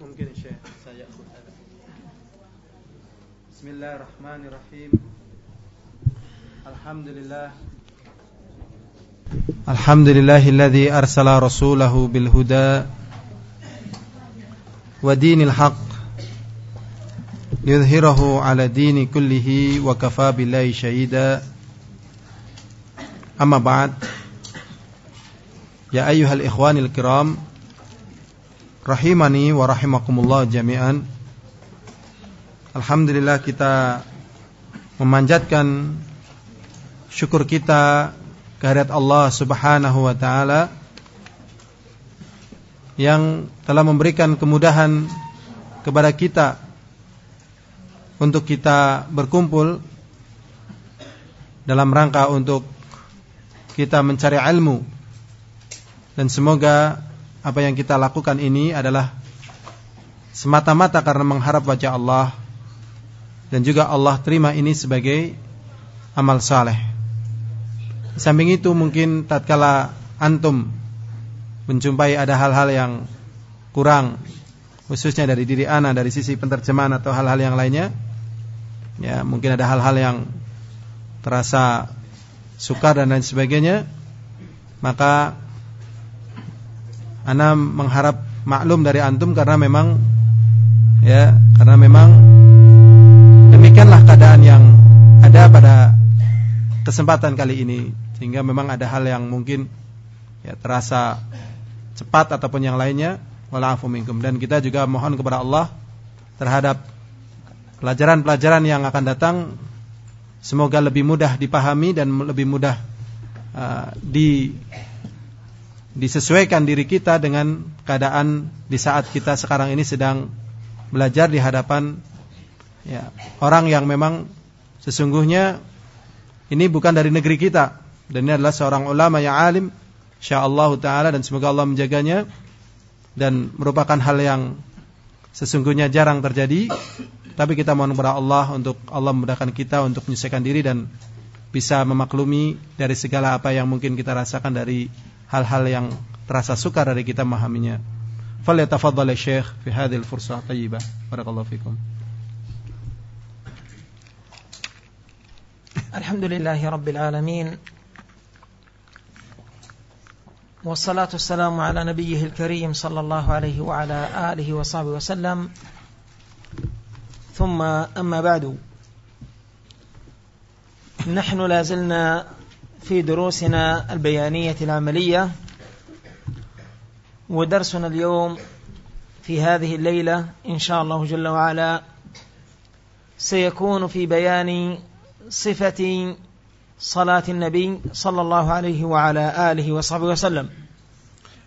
ممكن الشيخ سيأخذ هذا بسم الله الرحمن الرحيم. الحمد لله. الحمد لله الذي أرسل رسوله بالهدى ودين الحق يظهره على دين كله وكفى بالله شهيدا. أما بعد يا أيها الإخوان الكرام rahimani wa rahimakumullah jami'an. Alhamdulillah kita memanjatkan syukur kita kehadirat Allah Subhanahu wa taala yang telah memberikan kemudahan kepada kita untuk kita berkumpul dalam rangka untuk kita mencari ilmu dan semoga apa yang kita lakukan ini adalah semata-mata karena mengharap wajah Allah dan juga Allah terima ini sebagai amal saleh. Samping itu mungkin tatkala antum menjumpai ada hal-hal yang kurang khususnya dari diri ana dari sisi penterjemahan atau hal-hal yang lainnya ya mungkin ada hal-hal yang terasa sukar dan lain sebagainya maka Ana mengharap maklum dari antum karena memang ya karena memang demikianlah keadaan yang ada pada kesempatan kali ini. Sehingga memang ada hal yang mungkin ya terasa cepat ataupun yang lainnya. Wala'afu minkum dan kita juga mohon kepada Allah terhadap pelajaran-pelajaran yang akan datang. Semoga lebih mudah dipahami dan lebih mudah uh, di disesuaikan diri kita dengan keadaan di saat kita sekarang ini sedang belajar di hadapan ya, orang yang memang sesungguhnya ini bukan dari negeri kita. Dan ini adalah seorang ulama yang alim insyaallah taala dan semoga Allah menjaganya. Dan merupakan hal yang sesungguhnya jarang terjadi. Tapi kita mohon kepada Allah untuk Allah memudahkan kita untuk menyelesaikan diri dan bisa memaklumi dari segala apa yang mungkin kita rasakan dari hal-hal yang terasa sukar dari kita memahaminya. Falyatafaddal Syekh fi hadhihi al-fursah thayyibah. Barakallahu fikum. رب العالمين والصلاة والسلام على نبيه الكريم صلى الله عليه وعلى آله وصحبه وسلم ثم أما بعد نحن لازلنا في دروسنا البيانية العملية ودرسنا اليوم في هذه الليلة إن شاء الله جل وعلا سيكون في بيان صفة صلاة النبي صلى الله عليه وعلى آله وصحبه وسلم.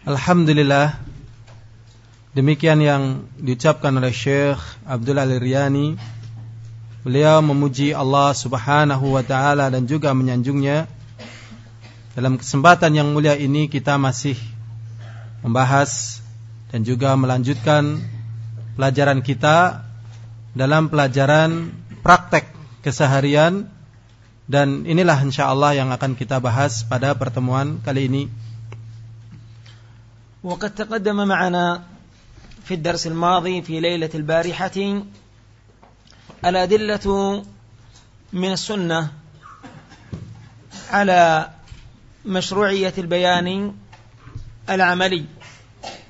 الحمد لله Demikian yang diucapkan oleh Syekh Abdul Al-Riyani Beliau memuji Allah subhanahu wa ta'ala dan juga menyanjungnya. Dalam kesempatan yang mulia ini kita masih membahas dan juga melanjutkan pelajaran kita dalam pelajaran praktek keseharian dan inilah insyaallah yang akan kita bahas pada pertemuan kali ini. وقد تقدم معنا في الدرس الماضي في ليلة البارحة الأدلة من السنة على مشروعية البيان العملي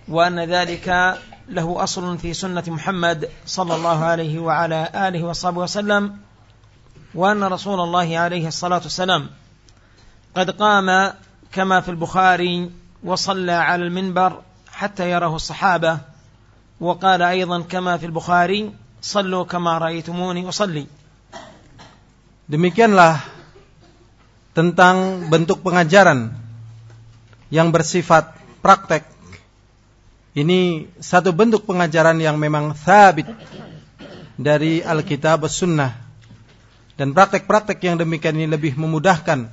وأن ذلك له أصل في سنة محمد صلى الله عليه وعلى آله وصحبه وسلم وأن رسول الله عليه الصلاة والسلام قد قام كما في البخاري وصلى على المنبر حتى يراه الصحابة وقال أيضا كما في البخاري صلوا كما رأيتموني أصلي. Demikianlah tentang bentuk pengajaran yang bersifat praktek. Ini satu bentuk pengajaran yang memang sabit dari Alkitab Sunnah. Dan praktek-praktek yang demikian ini lebih memudahkan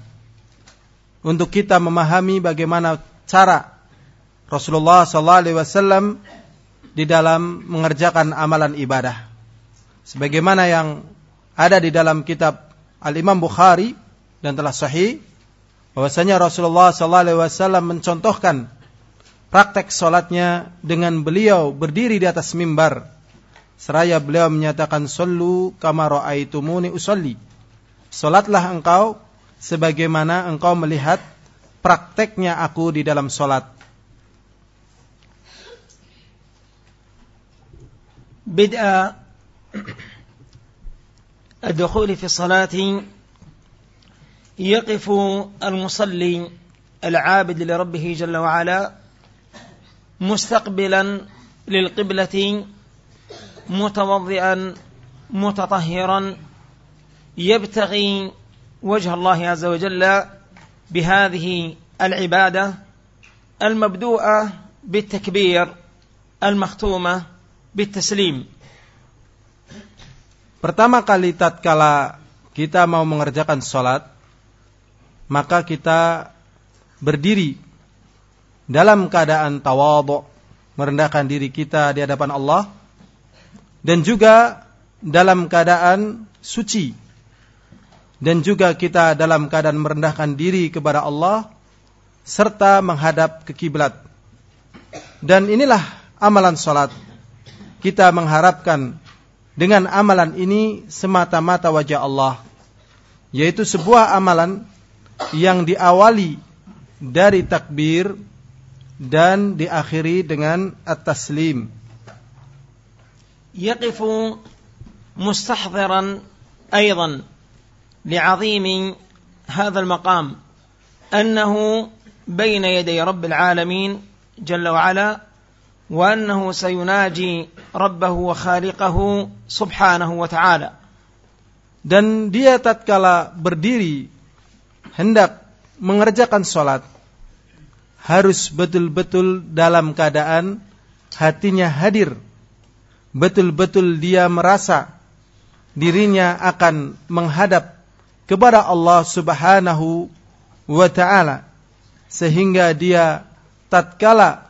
untuk kita memahami bagaimana cara Rasulullah SAW di dalam mengerjakan amalan ibadah. Sebagaimana yang ada di dalam kitab Al-Imam Bukhari dan telah sahih bahwasanya Rasulullah sallallahu alaihi wasallam mencontohkan praktek solatnya dengan beliau berdiri di atas mimbar. Seraya beliau menyatakan sallu kama ra'aitumuni usolli. Solatlah engkau sebagaimana engkau melihat prakteknya aku di dalam solat. بدء الدخول في الصلاة يقف المصلي العابد لربه جل وعلا مستقبلا للقبلة متوضئا متطهرا يبتغي وجه الله عز وجل بهذه العبادة المبدوءة بالتكبير المختومة بالتسليم. Pertama kali tatkala kita mau mengerjakan sholat, maka kita berdiri dalam keadaan tawadhu, merendahkan diri kita di hadapan Allah, dan juga dalam keadaan suci dan juga kita dalam keadaan merendahkan diri kepada Allah serta menghadap ke kiblat. Dan inilah amalan salat. Kita mengharapkan dengan amalan ini semata-mata wajah Allah, yaitu sebuah amalan yang diawali dari takbir dan diakhiri dengan at-taslim. Yaqifu mustahziran aidan لعظيم هذا المقام انه بين يدي رب العالمين جل وعلا وانه سيناجي ربه وخالقه سبحانه وتعالى dan dia tatkala berdiri hendak mengerjakan sholat harus betul-betul dalam keadaan hatinya hadir. Betul-betul dia merasa dirinya akan menghadap kepada Allah Subhanahu wa taala sehingga dia tatkala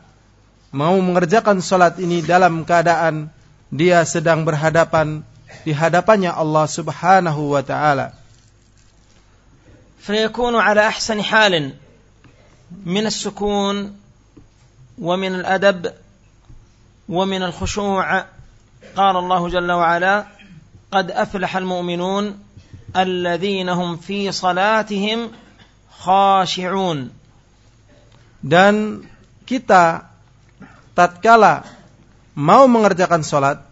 mau mengerjakan salat ini dalam keadaan dia sedang berhadapan di hadapannya Allah Subhanahu wa taala فيكون على احسن حال من السكون ومن الادب ومن الخشوع قال الله جل وعلا قد افلح المؤمنون الذين هم في صلاتهم خاشعون dan kita tatkala mau mengerjakan sholat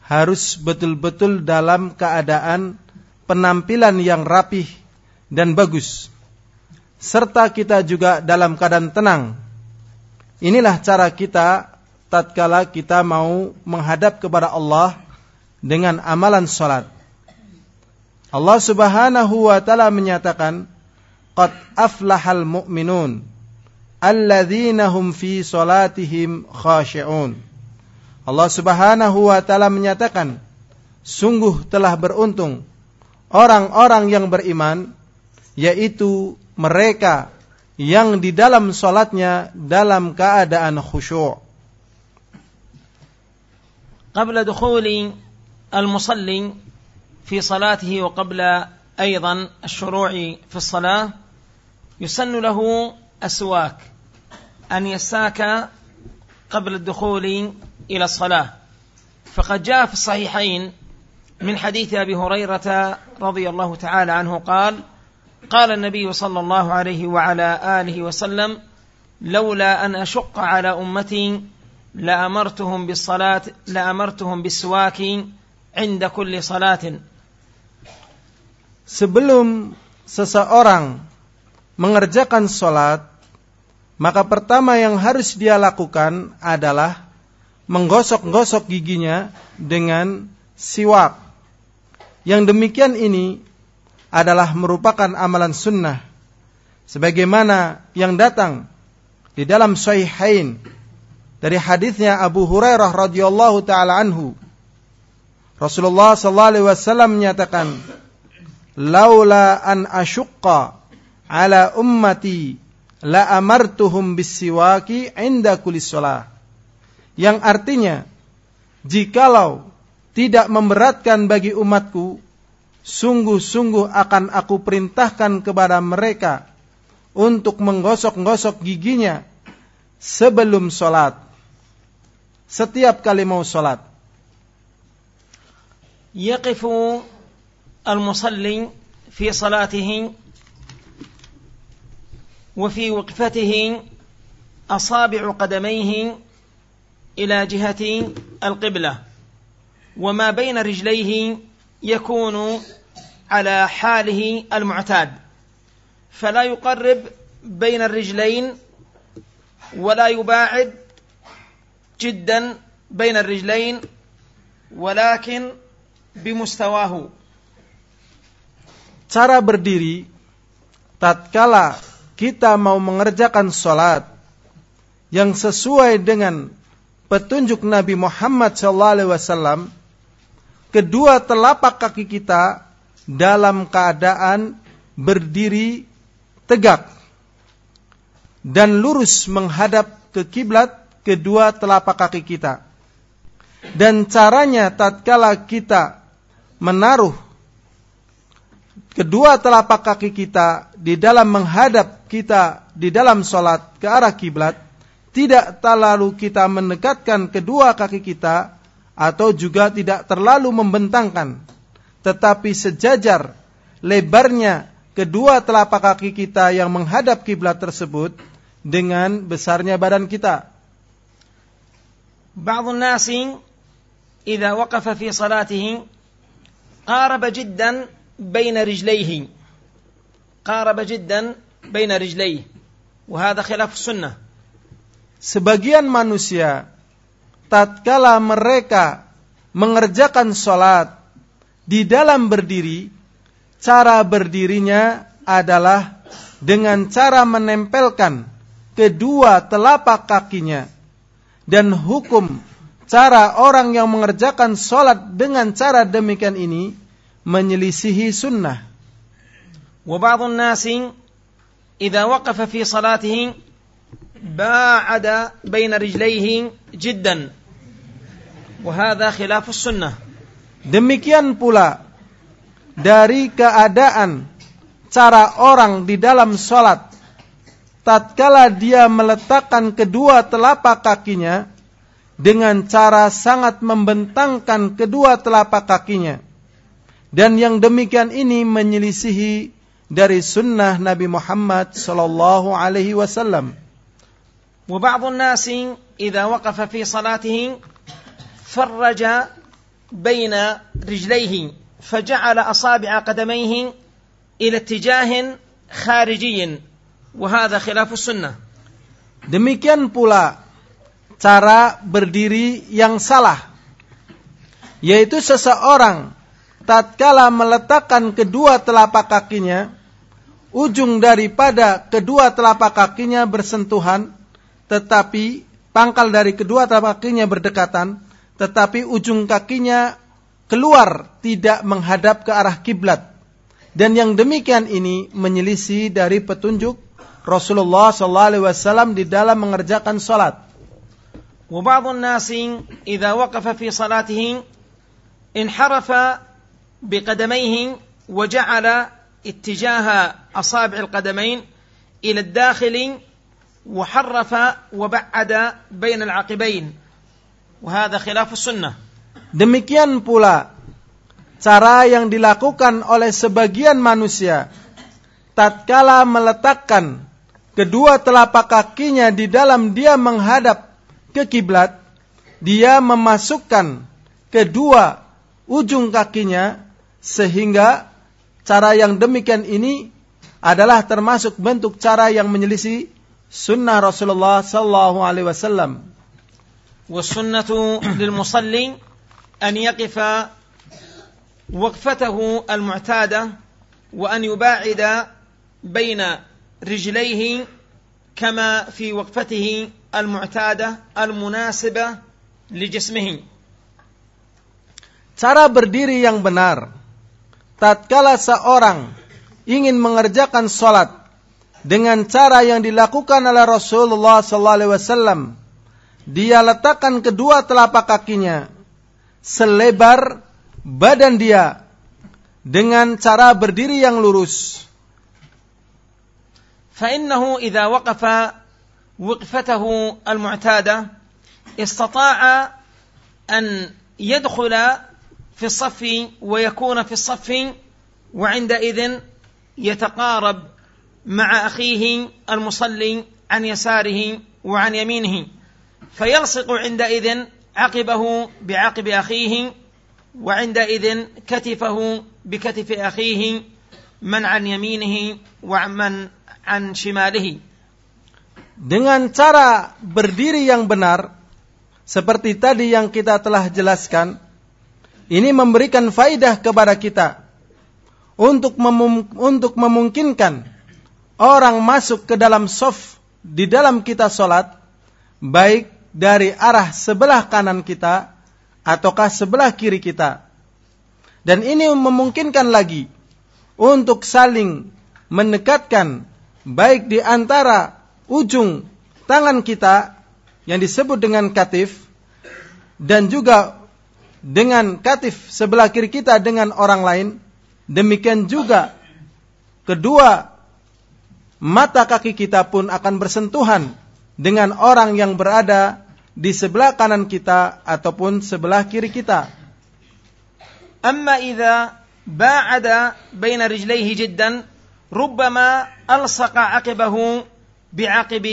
harus betul-betul dalam keadaan penampilan yang rapih dan bagus. Serta kita juga dalam keadaan tenang. Inilah cara kita tatkala kita mau menghadap kepada Allah dengan amalan sholat Allah Subhanahu wa taala menyatakan qad aflahal mu'minun alladzina hum fi salatihim khashi'un. Allah Subhanahu wa taala menyatakan sungguh telah beruntung orang-orang yang beriman yaitu mereka yang di dalam salatnya dalam keadaan khusyuk. قبل دخول المصلي في صلاته وقبل أيضا الشروع في الصلاة يسن له السواك أن يساك قبل الدخول إلى الصلاة فقد جاء في الصحيحين من حديث أبي هريرة رضي الله تعالى عنه قال قال النبي صلى الله عليه وعلى آله وسلم لولا أن أشق على أمتي لأمرتهم بالصلاة لأمرتهم بالسواك عند كل صلاة sebelum seseorang mengerjakan sholat, maka pertama yang harus dia lakukan adalah menggosok-gosok giginya dengan siwak. Yang demikian ini adalah merupakan amalan sunnah. Sebagaimana yang datang di dalam sahihain dari hadisnya Abu Hurairah radhiyallahu taala anhu. Rasulullah sallallahu alaihi wasallam menyatakan, laula an asyqa ala ummati la amartuhum bisiwaki inda kulli shalah. Yang artinya jikalau tidak memberatkan bagi umatku sungguh-sungguh akan aku perintahkan kepada mereka untuk menggosok-gosok giginya sebelum sholat. Setiap kali mau sholat. يقف المصلي في صلاته وفي وقفته أصابع قدميه إلى جهة القبلة وما بين رجليه يكون على حاله المعتاد فلا يقرب بين الرجلين ولا يباعد جدا بين الرجلين ولكن بمستواه cara berdiri tatkala kita mau mengerjakan sholat yang sesuai dengan petunjuk Nabi Muhammad SAW, kedua telapak kaki kita dalam keadaan berdiri tegak dan lurus menghadap ke kiblat kedua telapak kaki kita. Dan caranya tatkala kita menaruh kedua telapak kaki kita di dalam menghadap kita di dalam solat ke arah kiblat, tidak terlalu kita mendekatkan kedua kaki kita atau juga tidak terlalu membentangkan, tetapi sejajar lebarnya kedua telapak kaki kita yang menghadap kiblat tersebut dengan besarnya badan kita. بعض الناس إذا وقف في صلاته قارب جدا بين رجليه قارب جدا بين رجليه وهذا خلاف السنة Sebagian manusia tatkala mereka mengerjakan sholat di dalam berdiri, cara berdirinya adalah dengan cara menempelkan kedua telapak kakinya dan hukum cara orang yang mengerjakan sholat dengan cara demikian ini menyelisihi sunnah. وبعض الناس إذا وقف في صلاته باعد بين رجليه جدا وهذا خلاف السنة Demikian pula dari keadaan cara orang di dalam sholat tatkala dia meletakkan kedua telapak kakinya dengan cara sangat membentangkan kedua telapak kakinya. Dan yang demikian ini menyelisihi dari sunnah Nabi Muhammad sallallahu alaihi wasallam. وبعض الناس إذا وقف في صلاته فرج بين رجليه فجعل أصابع قدميه إلى اتجاه خارجي وهذا خلاف السنة Demikian pula cara berdiri yang salah yaitu seseorang tatkala meletakkan kedua telapak kakinya ujung daripada kedua telapak kakinya bersentuhan tetapi pangkal dari kedua telapak kakinya berdekatan tetapi ujung kakinya keluar tidak menghadap ke arah kiblat dan yang demikian ini menyelisih dari petunjuk Rasulullah SAW di dalam mengerjakan salat. وبعض الناس إذا وقف في صلاته انحرف بقدميه وجعل اتجاه أصابع القدمين إلى الداخل وحرف وبعد بين العقبين وهذا خلاف السنة Demikian pula cara yang dilakukan oleh sebagian manusia tatkala meletakkan kedua telapak kakinya di dalam dia menghadap ke kiblat, dia memasukkan kedua ujung kakinya sehingga cara yang demikian ini adalah termasuk bentuk cara yang menyelisih sunnah Rasulullah sallallahu alaihi wasallam. والسنة للمصلي أن يقف وقفته المعتادة وأن يباعد بين رجليه كما في وقفته المعتادة المناسبة لجسمه Cara berdiri yang benar tatkala seorang ingin mengerjakan sholat dengan cara yang dilakukan oleh Rasulullah sallallahu alaihi wasallam dia letakkan kedua telapak kakinya selebar badan dia dengan cara berdiri yang lurus فإنه إذا وقف وقفته المعتادة استطاع أن يدخل في الصف ويكون في الصف وعندئذ يتقارب مع أخيه المصلي عن يساره وعن يمينه فيلصق عندئذ عقبه بعقب أخيه وعندئذ كتفه بكتف أخيه من عن يمينه ومن عن شماله dengan cara berdiri yang benar seperti tadi yang kita telah jelaskan ini memberikan faidah kepada kita untuk memum untuk memungkinkan orang masuk ke dalam soft di dalam kita solat baik dari arah sebelah kanan kita ataukah sebelah kiri kita. Dan ini memungkinkan lagi untuk saling mendekatkan baik di antara ujung tangan kita yang disebut dengan katif dan juga dengan katif sebelah kiri kita dengan orang lain. Demikian juga kedua mata kaki kita pun akan bersentuhan dengan orang yang berada di sebelah kanan kita ataupun sebelah kiri kita. Amma idza ba'ada baina rijlaihi jiddan rubbama alsaqa aqibahu بعقب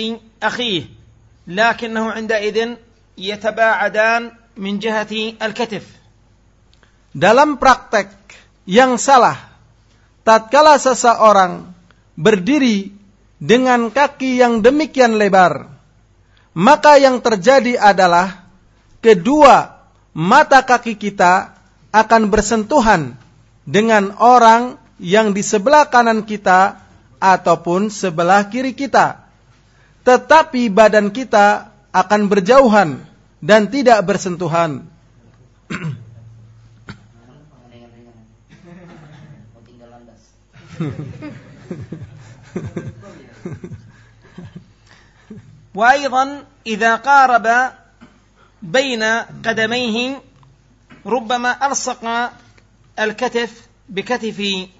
أخيه لكنه عندئذ يتباعدان من جهة الكتف Dalam praktek yang salah, tatkala seseorang berdiri dengan kaki yang demikian lebar, maka yang terjadi adalah kedua mata kaki kita akan bersentuhan dengan orang yang di sebelah kanan kita ataupun sebelah kiri kita tetapi badan kita akan berjauhan dan tidak bersentuhan. وأيضا إذا قارب بين قدميه ربما ألصق الكتف بكتف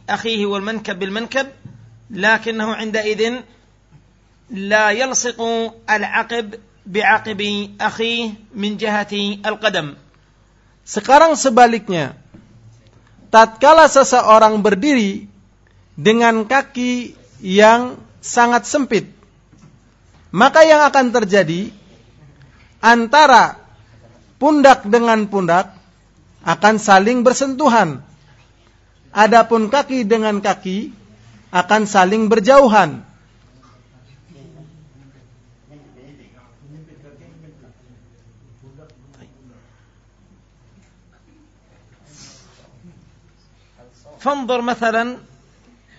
أخيه والمنكب بالمنكب لكنه عندئذ لا يلصق العقب بعقب أخيه من جهة القدم Sekarang sebaliknya, tatkala seseorang berdiri dengan kaki yang sangat sempit, maka yang akan terjadi antara pundak dengan pundak akan saling bersentuhan. Adapun kaki dengan kaki akan saling berjauhan. فانظر مثلا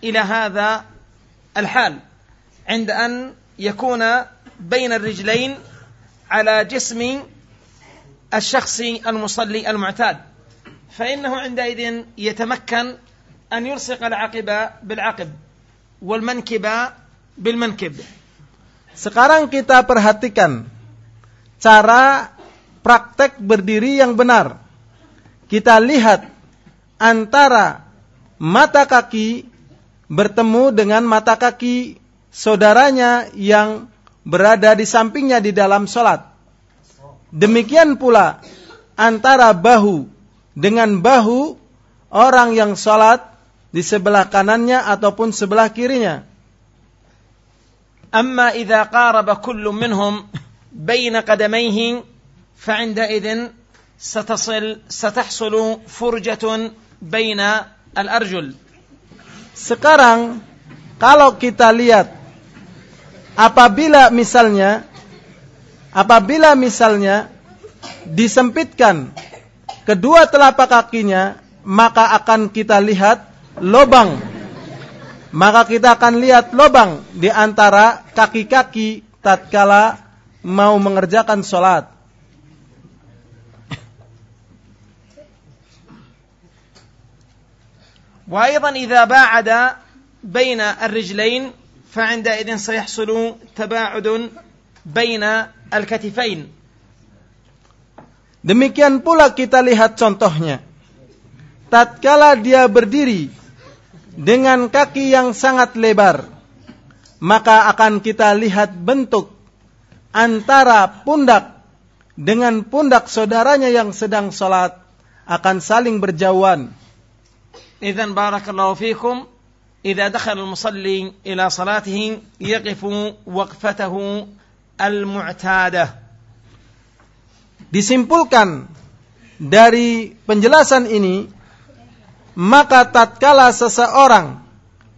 إلى هذا الحال عند أن يكون بين الرجلين على جسم الشخص المصلي المعتاد فإنه عندئذ يتمكن أن يلصق العقب بالعقب والمنكب بالمنكب Sekarang kita perhatikan cara praktek berdiri yang benar. Kita lihat antara mata kaki bertemu dengan mata kaki saudaranya yang berada di sampingnya di dalam sholat. Demikian pula antara bahu dengan bahu orang yang sholat di sebelah kanannya ataupun sebelah kirinya. أما إذا قارب كل منهم بين قدميه فعندئذ ستصل ستحصل فرجة بين al-arjul. Sekarang kalau kita lihat apabila misalnya apabila misalnya disempitkan kedua telapak kakinya maka akan kita lihat lobang maka kita akan lihat lobang di antara kaki-kaki tatkala mau mengerjakan sholat وأيضا إذا باعد بين الرجلين فعندئذ سيحصل تباعد بين الكتفين Demikian pula kita lihat contohnya. Tatkala dia berdiri dengan kaki yang sangat lebar, maka akan kita lihat bentuk antara pundak dengan pundak saudaranya yang sedang sholat akan saling berjauhan. إذن بارك الله فيكم إذا دخل المصلي إلى صلاته يقف وقفته المعتادة Disimpulkan dari penjelasan ini, maka tatkala seseorang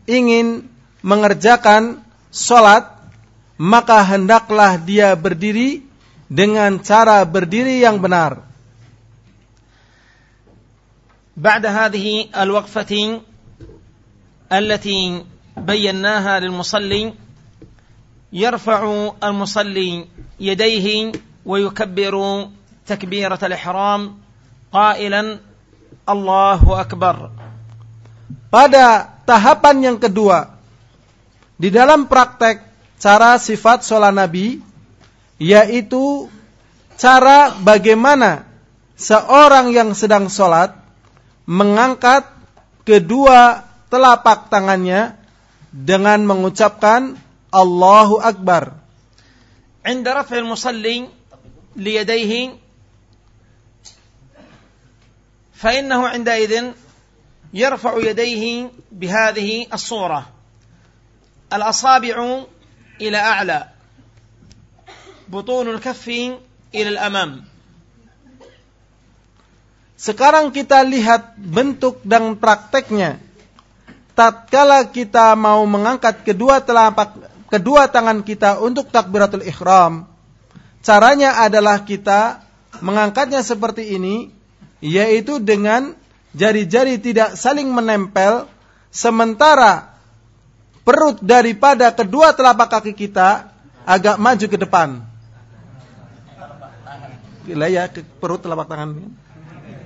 ingin mengerjakan sholat, maka hendaklah dia berdiri dengan cara berdiri yang benar. بعد هذه الوقفة التي بيناها للمصلي يرفع المصلي يديه ويكبر تكبيرة الإحرام قائلا الله أكبر Pada tahapan yang kedua, di dalam praktek cara sifat sholat Nabi, yaitu cara bagaimana seorang yang sedang sholat mengangkat kedua telapak tangannya dengan mengucapkan Allahu Akbar. عند رفع المصلي ليديه فإنه عندئذ يرفع يديه بهذه الصورة الأصابع إلى أعلى بطون الكف إلى الأمام Sekarang kita lihat bentuk dan prakteknya. Tatkala kita mau mengangkat kedua telapak kedua tangan kita untuk takbiratul ihram, caranya adalah kita mengangkatnya seperti ini, yaitu dengan jari-jari tidak saling menempel, sementara perut daripada kedua telapak kaki kita agak maju ke depan. Gila ya, perut telapak tangan.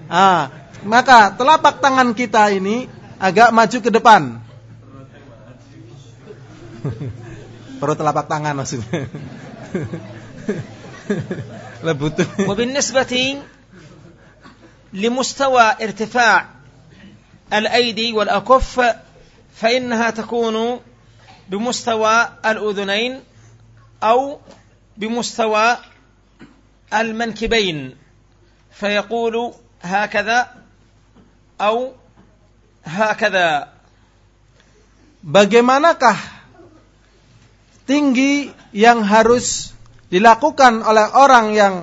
Ah, maka telapak tangan kita ini agak maju ke depan. Perut telapak tangan maksudnya. Lebut. وبالنسبة لمستوى ارتفاع الأيدي والأكف فإنها تكون بمستوى الأذنين أو بمستوى المنكبين فيقول هكذا أو hakada bagaimanakah tinggi yang harus dilakukan oleh orang yang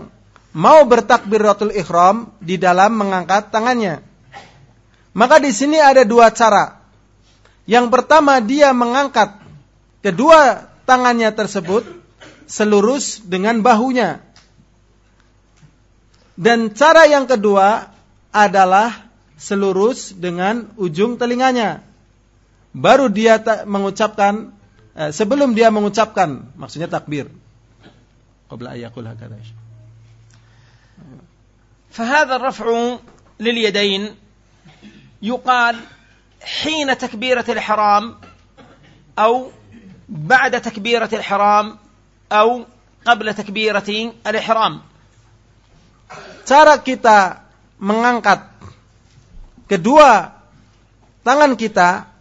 mau bertakbir rotul ihram di dalam mengangkat tangannya. Maka di sini ada dua cara. Yang pertama dia mengangkat kedua tangannya tersebut selurus dengan bahunya. Dan cara yang kedua adalah selurus dengan ujung telinganya. Baru dia mengucapkan eh, sebelum dia mengucapkan maksudnya takbir. Qabla ayakul hakadha. فهذا الرفع لليدين يقال حين تكبيرة الإحرام أو بعد تكبيرة الإحرام أو قبل تكبيرة الإحرام Cara kita mengangkat kedua tangan kita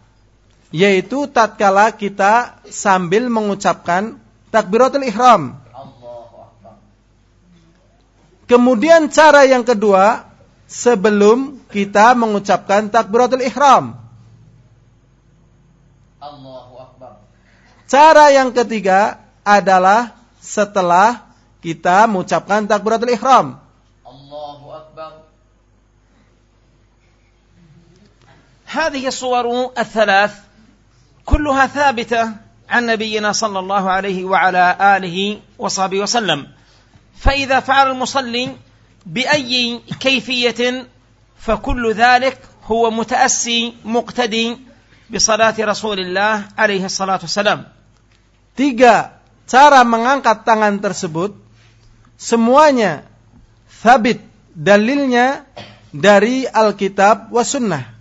yaitu tatkala kita sambil mengucapkan takbiratul ihram. Kemudian cara yang kedua sebelum kita mengucapkan takbiratul ihram. Cara yang ketiga adalah setelah kita mengucapkan takbiratul ihram. هذه الصور الثلاث كلها ثابتة عن نبينا صلى الله عليه وعلى آله وصحبه وسلم فإذا فعل المصلي بأي كيفية فكل ذلك هو متأسي مقتدي بصلاة رسول الله عليه الصلاة والسلام Tiga cara mengangkat tangan tersebut semuanya thabit dalilnya dari Alkitab wa Sunnah.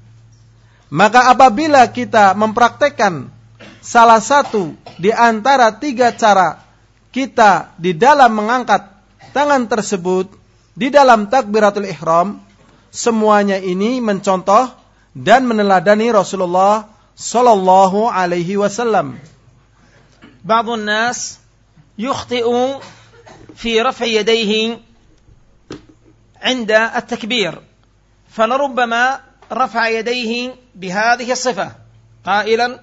Maka apabila kita mempraktekkan salah satu di antara tiga cara kita di dalam mengangkat tangan tersebut di dalam takbiratul ihram, semuanya ini mencontoh dan meneladani Rasulullah sallallahu alaihi wasallam. بعض الناس يخطئ في رفع يديه عند التكبير فلربما رفع يديه بهذه الصفة قائلا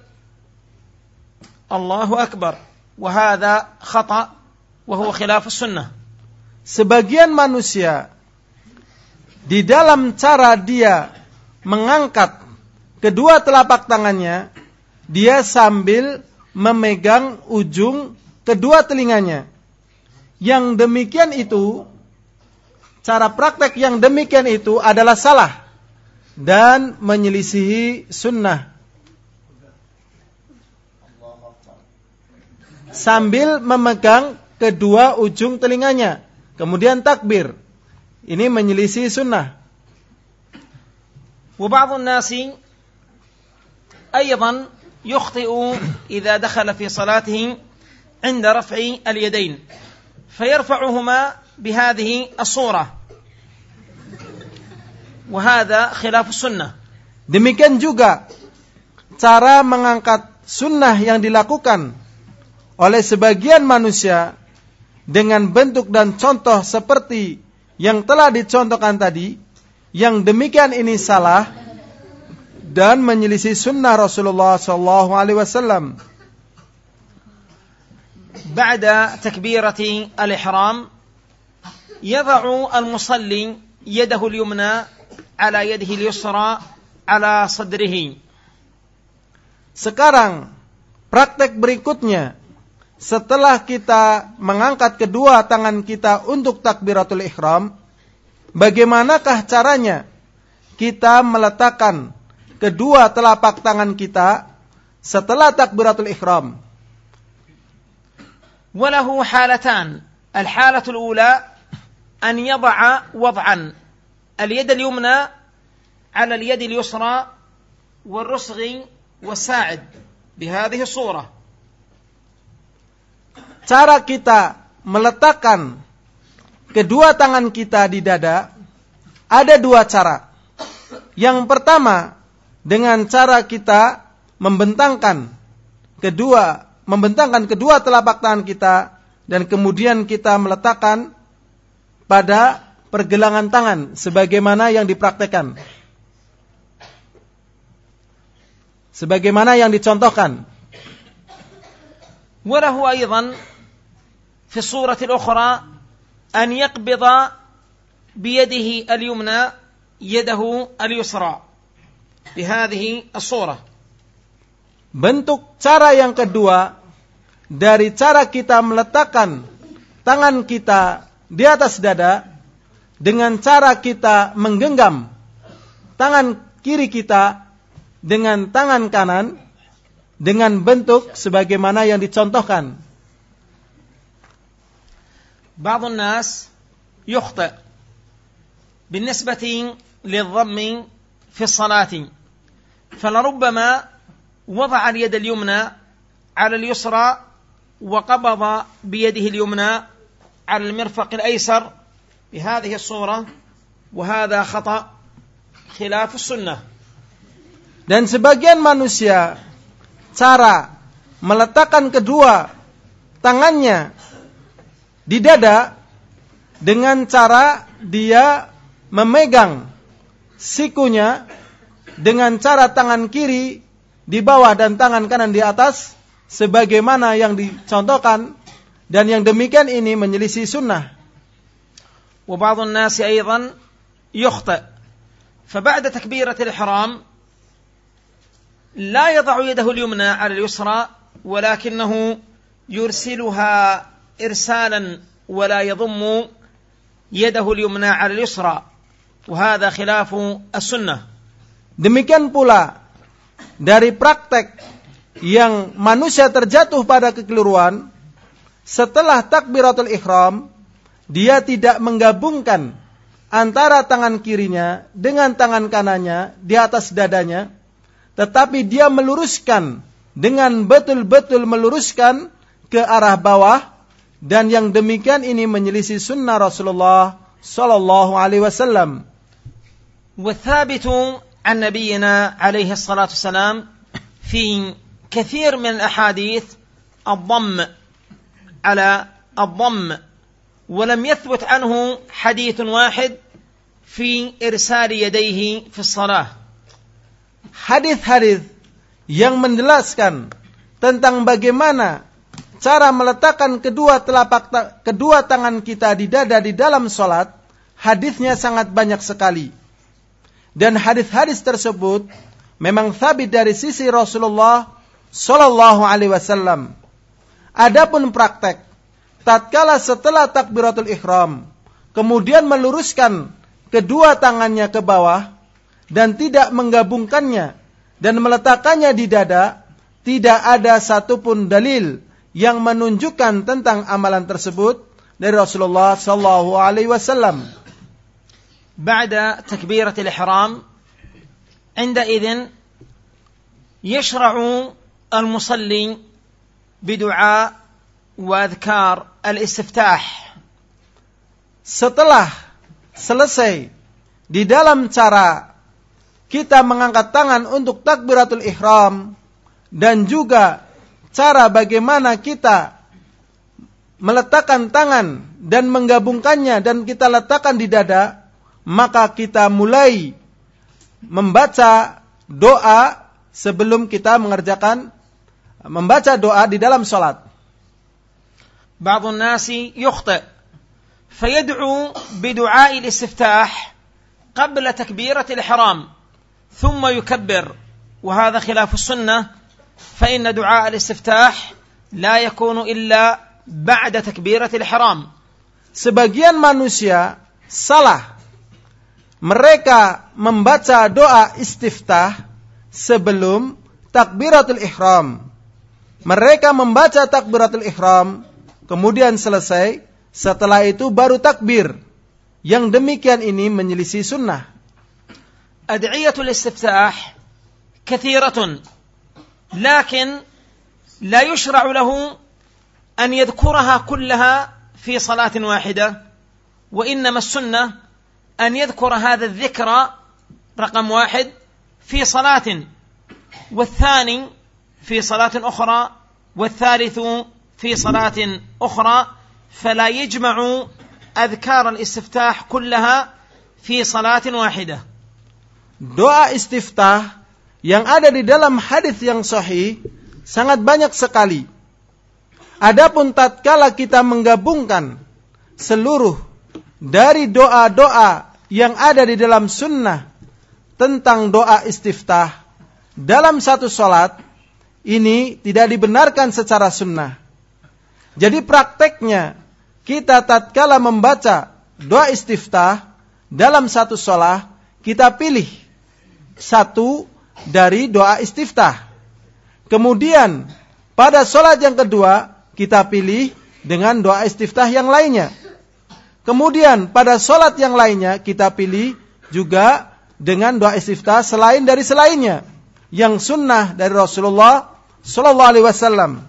الله أكبر وهذا خطأ وهو خلاف السنة sebagian manusia di dalam cara dia mengangkat kedua telapak tangannya dia sambil memegang ujung kedua telinganya yang demikian itu cara praktek yang demikian itu adalah salah dan menyelisihi sunnah. Sambil memegang kedua ujung telinganya. Kemudian takbir. Ini menyelisih sunnah. وبعض الناس أيضا يخطئ إذا دخل في صلاته عند رفع اليدين فيرفعهما بهذه الصورة وهذا خلاف السنة Demikian juga cara mengangkat sunnah yang dilakukan oleh sebagian manusia dengan bentuk dan contoh seperti yang telah dicontohkan tadi, yang demikian ini salah dan menyelisih sunnah Rasulullah Sallallahu Alaihi Wasallam. بعد تكبيرة الإحرام يضع المصلي يده اليمنى ala yadihi ala sadrihi. Sekarang praktek berikutnya setelah kita mengangkat kedua tangan kita untuk takbiratul ihram, bagaimanakah caranya kita meletakkan kedua telapak tangan kita setelah takbiratul ihram? Walahu halatan. Al-halatul ula an yada'a wad'an اليد اليمنى على اليد اليسرى والرسغ والساعد بهذه الصورة cara kita meletakkan kedua tangan kita di dada ada dua cara. Yang pertama dengan cara kita membentangkan kedua membentangkan kedua telapak tangan kita dan kemudian kita meletakkan pada pergelangan tangan sebagaimana yang dipraktekkan. Sebagaimana yang dicontohkan. وله أيضا في الصورة الأخرى أن يقبض بيده اليمنى يده اليسرى بهذه الصورة Bentuk cara yang kedua dari cara kita meletakkan tangan kita di atas dada dengan cara kita menggenggam tangan kiri kita dengan tangan kanan dengan bentuk sebagaimana yang dicontohkan. بعض الناس يخطئ بالنسبة للضم في الصلاة فلربما وضع اليد اليمنى على اليسرى وقبض بيده اليمنى على المرفق الأيسر بهذه الصورة وهذا خطأ خلاف السنة Dan sebagian manusia cara meletakkan kedua tangannya di dada dengan cara dia memegang sikunya dengan cara tangan kiri di bawah dan tangan kanan di atas sebagaimana yang dicontohkan dan yang demikian ini menyelisih sunnah. وبعض الناس أيضا يخطئ. فبعد تكبيرة الإحرام لا يضع يده اليمنى على اليسرى ولكنه يرسلها إرسالا ولا يضم يده اليمنى على اليسرى. وهذا خلاف السنة. Demikian pula dari praktek yang manusia terjatuh pada kekeliruan setelah takbiratul ihram dia tidak menggabungkan antara tangan kirinya dengan tangan kanannya di atas dadanya tetapi dia meluruskan dengan betul-betul meluruskan ke arah bawah dan yang demikian ini menyelisih sunnah Rasulullah sallallahu alaihi wasallam. والثابت عن نبينا عليه الصلاة والسلام في كثير من الأحاديث الضم على الضم ولم يثبت عنه حديث واحد في إرسال يديه في الصلاة hadis-hadis yang menjelaskan tentang bagaimana cara meletakkan kedua telapak ta kedua tangan kita di dada di dalam salat hadisnya sangat banyak sekali dan hadis-hadis tersebut memang sabit dari sisi Rasulullah sallallahu alaihi wasallam adapun praktek tatkala setelah takbiratul ihram kemudian meluruskan kedua tangannya ke bawah dan tidak menggabungkannya dan meletakkannya di dada, tidak ada satupun dalil yang menunjukkan tentang amalan tersebut dari Rasulullah sallallahu alaihi wasallam. بعد تكبيرة الإحرام عندئذ يشرع المصلي بدعاء وأذكار الاستفتاح Setelah selesai di dalam cara kita mengangkat tangan untuk takbiratul ihram dan juga cara bagaimana kita meletakkan tangan dan menggabungkannya dan kita letakkan di dada, maka kita mulai membaca doa sebelum kita mengerjakan membaca doa di dalam salat. بعض الناس يخطئ فيدعو بدعاء الاستفتاح قبل تكبيرة الإحرام ثم يكبر وهذا خلاف السنة فإن دعاء الاستفتاح لا يكون إلا بعد تكبيرة الإحرام Sebagian manusia salah. Mereka membaca doa istiftah sebelum takbiratul ihram. Mereka membaca takbiratul ihram, kemudian selesai, setelah itu baru takbir. Yang demikian ini menyelisih sunnah. أدعية الاستفتاح كثيرة لكن لا يشرع له أن يذكرها كلها في صلاة واحدة وإنما السنة أن يذكر هذا الذكر رقم واحد في صلاة والثاني في صلاة أخرى والثالث في صلاة أخرى فلا يجمع أذكار الاستفتاح كلها في صلاة واحدة doa istiftah yang ada di dalam hadis yang sahih sangat banyak sekali. Adapun tatkala kita menggabungkan seluruh dari doa-doa yang ada di dalam sunnah tentang doa istiftah dalam satu solat ini tidak dibenarkan secara sunnah. Jadi prakteknya kita tatkala membaca doa istiftah dalam satu solat kita pilih satu dari doa istiftah. Kemudian pada sholat yang kedua kita pilih dengan doa istiftah yang lainnya. Kemudian pada sholat yang lainnya kita pilih juga dengan doa istiftah selain dari selainnya yang sunnah dari Rasulullah Sallallahu Alaihi Wasallam.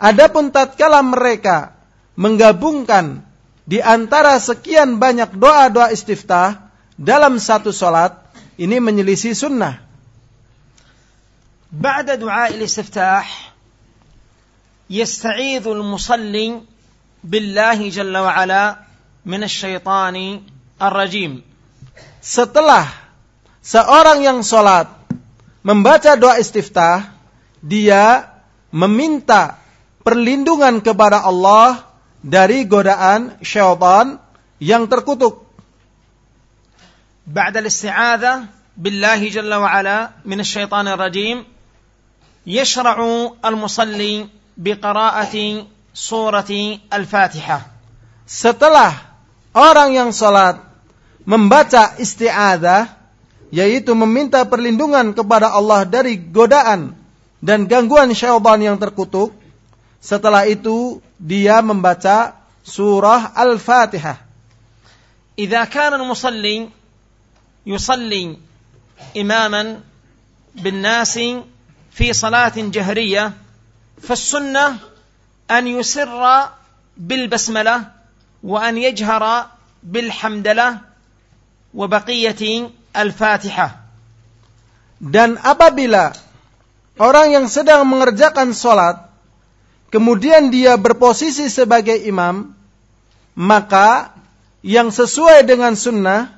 Adapun tatkala mereka menggabungkan di antara sekian banyak doa-doa istiftah dalam satu sholat, ini menyelisih sunnah. بعد دعاء الاستفتاح يستعيذ المصلي بالله جل وعلا من الشيطان الرجيم Setelah seorang yang sholat membaca doa istiftah, dia meminta perlindungan kepada Allah dari godaan syaitan yang terkutuk. بعد الاستعاذة بالله جل وعلا من الشيطان الرجيم يشرع المصلي بقراءة سورة الفاتحة Setelah orang yang sholat membaca isti'adah, yaitu meminta perlindungan kepada Allah dari godaan dan gangguan syaitan yang terkutuk, setelah itu dia membaca surah Al-Fatihah. إذا كان المصلي يصلي إماما بالناس في صلاة جهرية فالسنة أن يسر بالبسملة وأن يجهر بالحمدلة وبقية الفاتحة Dan apabila orang yang sedang mengerjakan sholat, kemudian dia berposisi sebagai imam, maka yang sesuai dengan sunnah,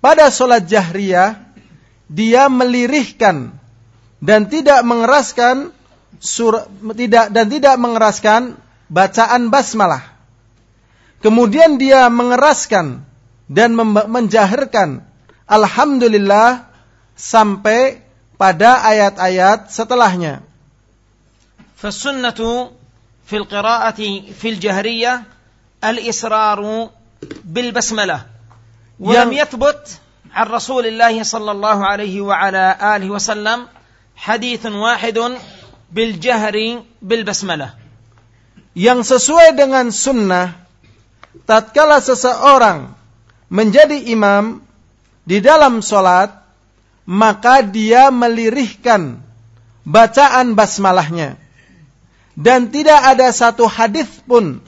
pada sholat jahriyah, dia melirihkan dan tidak mengeraskan sur, tidak dan tidak mengeraskan bacaan basmalah. Kemudian dia mengeraskan dan menjahirkan alhamdulillah sampai pada ayat-ayat setelahnya. Fasunnatu في القراءة في الجهرية الإسرار بالبسملة ولم يثبت عن رسول الله صلى الله عليه وعلى آله وسلم حديث واحد بالجهر بالبسملة yang sesuai dengan sunnah tatkala seseorang menjadi imam di dalam solat maka dia melirihkan bacaan basmalahnya dan tidak ada satu hadis pun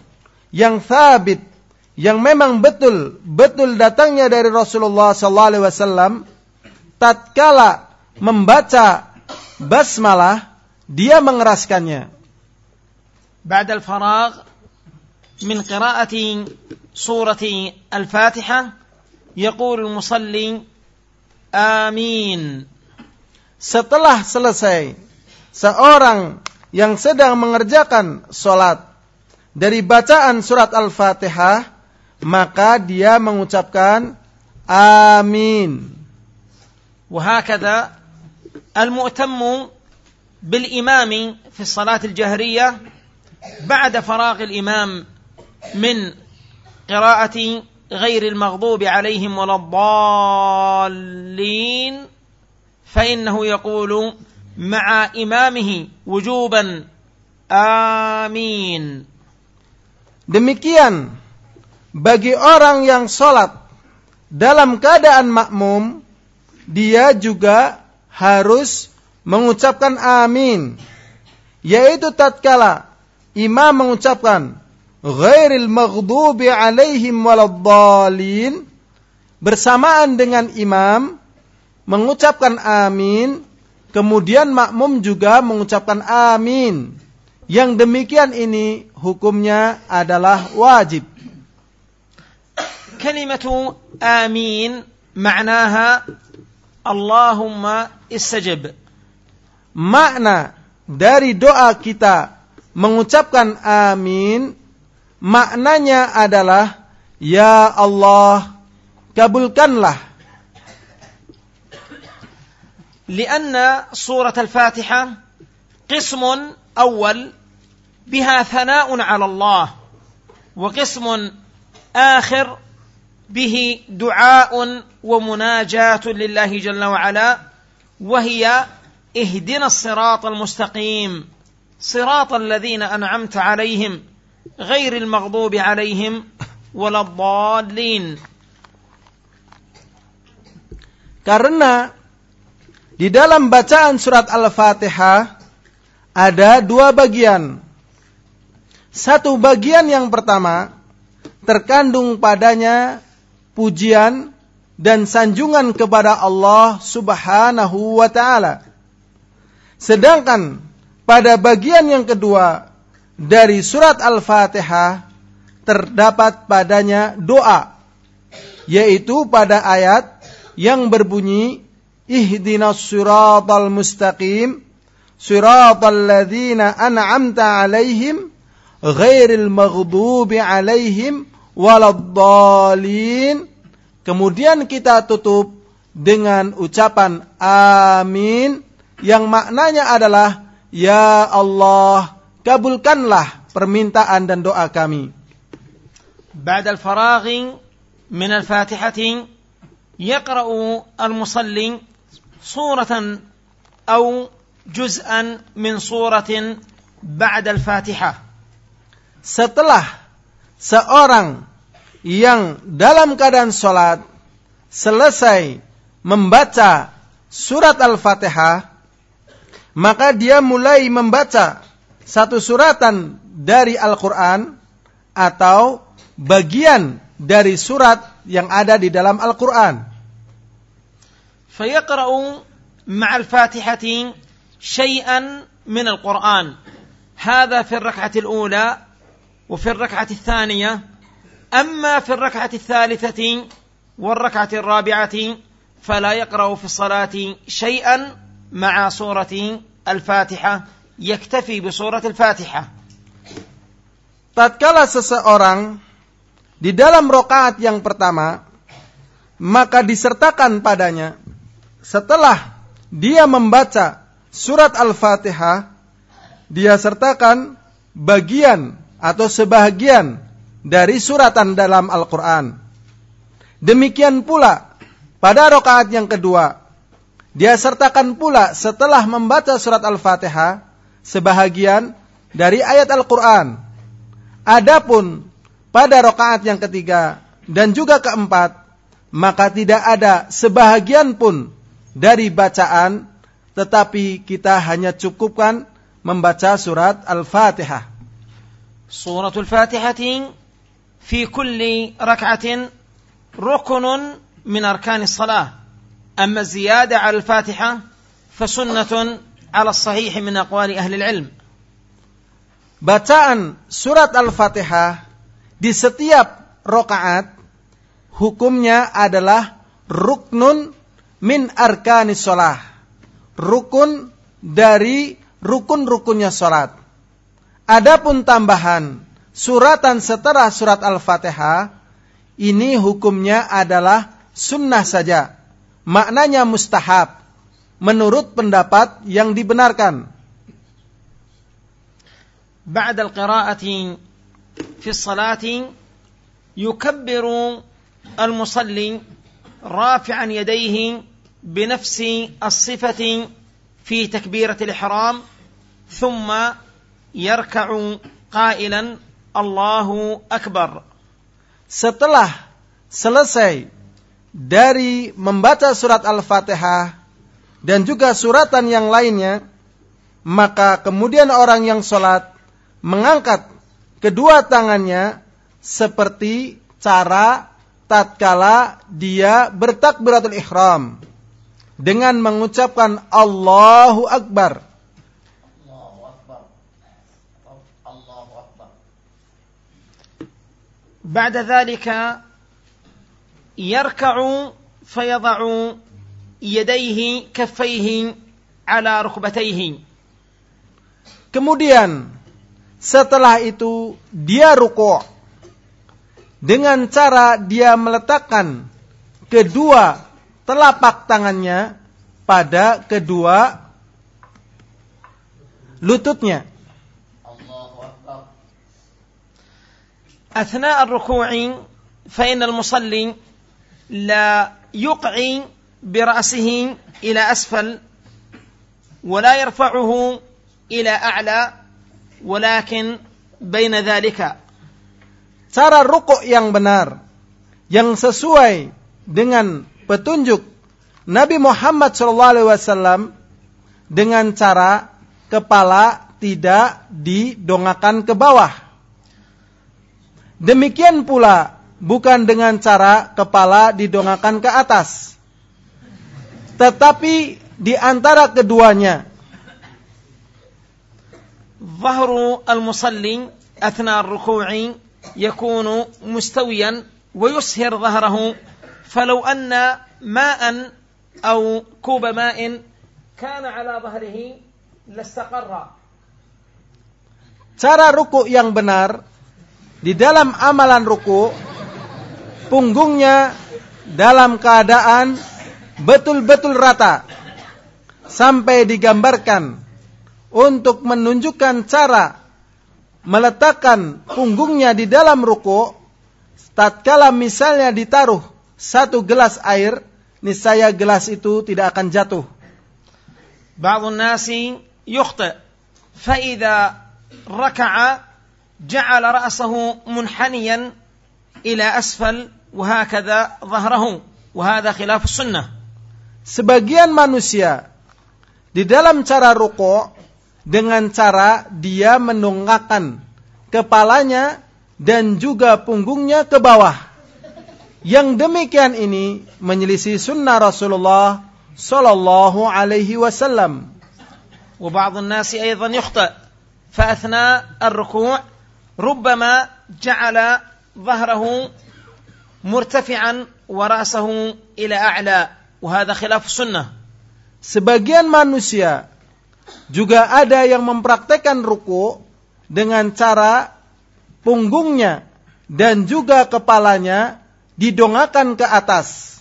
yang sabit yang memang betul betul datangnya dari Rasulullah sallallahu alaihi wasallam tatkala membaca basmalah dia mengeraskannya. بعد الفراغ من قراءة سورة الفاتحة يقول المصلي آمين Setelah selesai seorang yang sedang mengerjakan solat dari bacaan surat Al-Fatihah maka dia mengucapkan amin. وهكذا المؤتم بالإمام في الصلاة الجهرية بعد فراغ الإمام من قراءة غير المغضوب عليهم ولا الضالين فإنه يقول مع إمامه wujuban amin demikian bagi orang yang sholat dalam keadaan makmum dia juga harus mengucapkan amin. Yaitu tatkala imam mengucapkan ghairil maghdubi alaihim waladhdallin bersamaan dengan imam mengucapkan amin Kemudian makmum juga mengucapkan amin. Yang demikian ini hukumnya adalah wajib. Kalimatu amin maknanya Allahumma istajib. Makna dari doa kita mengucapkan amin maknanya adalah ya Allah kabulkanlah لأن سورة الفاتحة قسم أول بها ثناء على الله وقسم آخر به دعاء ومناجاة لله جل وعلا وهي اهدنا الصراط المستقيم صراط الذين أنعمت عليهم غير المغضوب عليهم ولا الضالين. karena di dalam bacaan surat Al-Fatihah ada dua bagian. Satu bagian yang pertama terkandung padanya pujian dan sanjungan kepada Allah Subhanahu wa taala. Sedangkan pada bagian yang kedua dari surat Al-Fatihah terdapat padanya doa yaitu pada ayat yang berbunyi ihdinas siratal mustaqim siratal ladzina an'amta alaihim ghairil maghdubi alaihim waladdallin. Kemudian kita tutup dengan ucapan amin yang maknanya adalah ya Allah kabulkanlah permintaan dan doa kami. بعد الفراغ من الفاتحة يقرأ المصلي سورة أو جزءا من سورة بعد الفاتحة. Setelah seorang yang dalam keadaan sholat selesai membaca surat Al-Fatihah, maka dia mulai membaca satu suratan dari Al-Quran atau bagian dari surat yang ada di dalam Al-Quran. فيقرأ مع الفاتحة شيئا من القرآن. هذا في الركعة الأولى وفي الركعة الثانية. أما في الركعة الثالثة والركعة الرابعة فلا يقرأ في الصلاة شيئا مع سورة الفاتحة. يكتفي بسورة الفاتحة. Tatkala seseorang di dalam rokaat yang pertama maka disertakan padanya setelah dia membaca surat Al-Fatihah dia sertakan bagian atau sebahagian dari suratan dalam Al-Quran. Demikian pula pada rokaat yang kedua, dia sertakan pula setelah membaca surat Al-Fatihah sebahagian dari ayat Al-Quran. Adapun pada rokaat yang ketiga dan juga keempat, maka tidak ada sebahagian pun dari bacaan tetapi kita hanya cukupkan membaca surat Al-Fatihah. Surat Al-Fatihah fi kulli rak'atin rukunun min arkani salah. Amma ziyada Al-Fatihah fasunnatun ala sahih min aqwali ahli ilm. Bacaan surat Al-Fatihah di setiap rakaat hukumnya adalah ruknun min arkanis sholah. Rukun dari rukun-rukunnya sholat. Adapun tambahan suratan setelah surat Al-Fatihah ini hukumnya adalah sunnah saja. Maknanya mustahab menurut pendapat yang dibenarkan. بعد القراءة في الصلاة يكبر المصلي رافعا يديه بنفس الصفة في تكبيرة الإحرام ثم يركع قائلا الله أكبر Setelah selesai dari membaca surat Al-Fatihah dan juga suratan yang lainnya, maka kemudian orang yang sholat mengangkat kedua tangannya seperti cara tatkala dia bertakbiratul ihram dengan mengucapkan Allahu Akbar. بعد ذلك يركع فيضع يديه كفيه على ركبتيه Kemudian setelah itu dia ruku' dengan cara dia meletakkan kedua telapak tangannya pada kedua lututnya. أثناء الركوع فإن المصلي لا يقعي برأسه إلى أسفل ولا يرفعه إلى أعلى ولكن بين ذلك Cara rukuk yang benar yang sesuai dengan petunjuk Nabi Muhammad SAW dengan cara kepala tidak didongakan ke bawah. Demikian pula bukan dengan cara kepala didongakan ke atas. Tetapi di antara keduanya. Zahru al-musallim athna ar-ruku'i yakunu mustawiyan wa yushir zahrahu فلو أن ماء أو كوب ماء كان على ظهره لاستقر cara ruku yang benar di dalam amalan ruku punggungnya dalam keadaan betul-betul rata sampai digambarkan untuk menunjukkan cara meletakkan punggungnya di dalam ruku tatkala misalnya ditaruh satu gelas air niscaya gelas itu tidak akan jatuh بعض الناس يخطئ فإذا ركع جعل رأسه منحنيا إلى أسفل وهكذا ظهره وهذا خلاف السنة sebagian manusia di dalam cara ruku dengan cara dia menongakkan kepalanya dan juga punggungnya ke bawah. Yang demikian ini menyelisih sunnah Rasulullah sallallahu alaihi wasallam. وبعض الناس أيضا يخطئ فأثناء الركوع ربما جعل ظهره مرتفعا ورأسه إلى أعلى وهذا خلاف السنة Sebagian manusia juga ada yang mempraktekkan ruku dengan cara punggungnya dan juga kepalanya didongakan ke atas.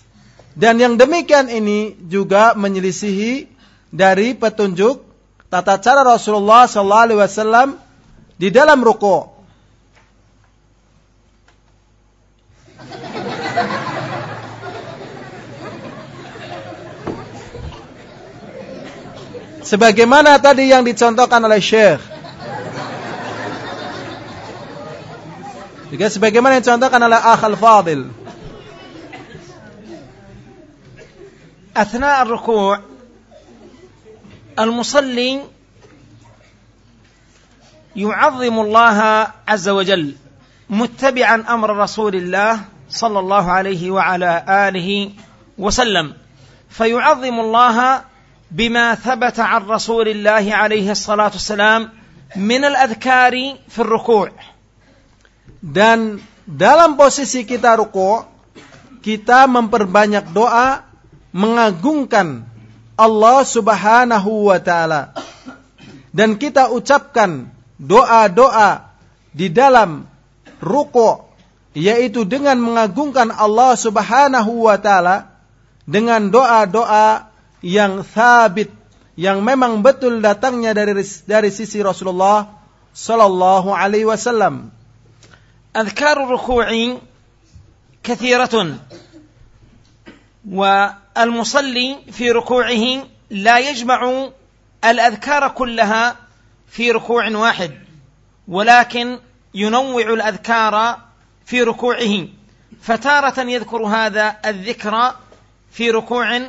Dan yang demikian ini juga menyelisihi dari petunjuk tata cara Rasulullah SAW di dalam ruku. Sebagaimana tadi yang dicontohkan oleh Syekh. Juga sebagaimana yang dicontohkan oleh Akhal Fadil. أثناء الركوع المصلي يعظم الله عز وجل متبعا أمر رسول الله صلى الله عليه وعلى آله وسلم فيعظم الله بما ثبت عن رسول الله عليه الصلاة والسلام من الأذكار في الركوع. Dan dalam posisi kita ruku kita memperbanyak doa mengagungkan Allah Subhanahu wa taala dan kita ucapkan doa-doa di dalam ruku yaitu dengan mengagungkan Allah Subhanahu wa taala dengan doa-doa yang thabit yang memang betul datangnya dari dari sisi Rasulullah sallallahu alaihi wasallam. أذكار الركوع كثيرة والمصلي في ركوعه لا يجمع الأذكار كلها في ركوع واحد ولكن ينوع الأذكار في ركوعه. فتارة يذكر هذا الذكر في ركوع